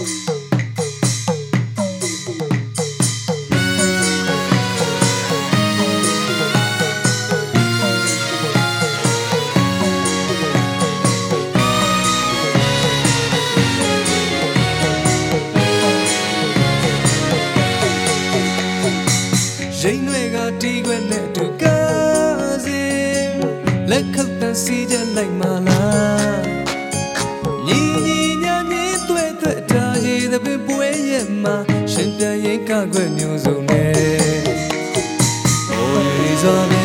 ရိမ်တွေကတီးခွဲနဲ့တူကားစင်လက်ခုပ်တန်းစီးကြလိုက်မလား ရင်ကခွဲမျိုးစုံနဲ့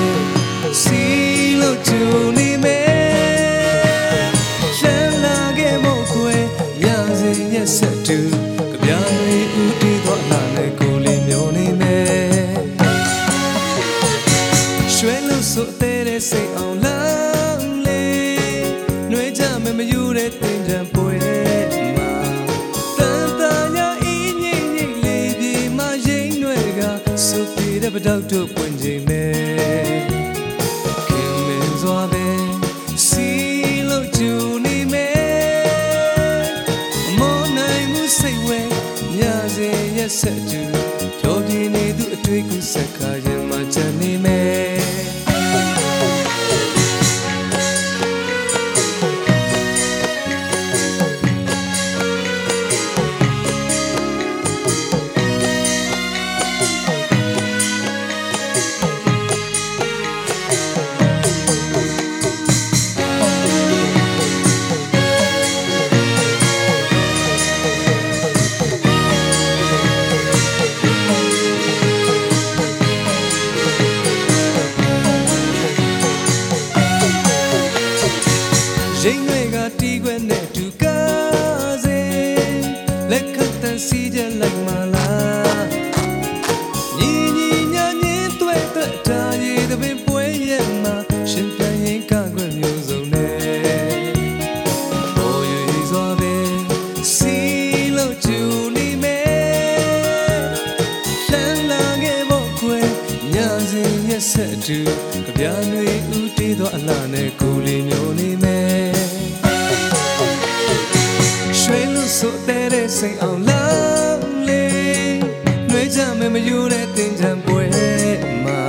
တဲ့ပတောက်တို့ပွင့်ချိန်မဲ့ခင်မင်းစွာပဲစီလို့ကျူနေမဲ့မောနိုင်မှုစိတ်ဝဲညစေရက်ဆက်ကျူဖြောပြနေသူအတွေ့ကိုဆက်ခါရင်မှချန်နေမဲ့ ရိမ်တွေကတီးခွဲနဲ့တူကားစေလက်ခတ်တန်စီကြလိုက်မလားညီညီညာညင်းတွေ့တဲ့တာရည်တဲ့ပင်ပွဲရဲ့မှာရှင်ပြန်ရင်ကခွဲမျိုးစုံနဲ့ဟိုရည်စွာပဲစီလို့ကျူနေမယ်လမ်းလာခဲ့ဖို့ခွဲညစဉ်ရက်ဆက်တူကြပြားတွေဦးတည်သောအလားနဲ့ကိုလေးမျိုးနေမ ဆိုအသေးတဲ့စိတ်အောင်လောလေးနှွေးချမယ်မယူတဲ့တင်ချံပွဲမှာ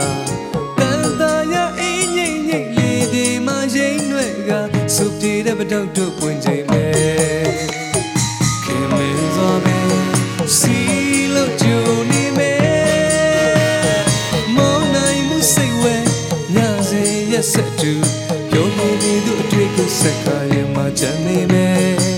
တန်တာရအင်းငိမ့်ငိမ့်လေးဒီမှာရိမ့်နှွဲ့ကစုပ်ပြေတဲ့ပတောက်တို့ပွင့်ချိန်မယ်ခင်မင်းစွာပဲစီလို့ကြုံနေမယ်မောင်းနိုင်မှုစိတ်ဝဲညစေရက်ဆက်တူပြောနေသူအတွေ့ကိုစက္ကာရင်မှာကြံနေမယ်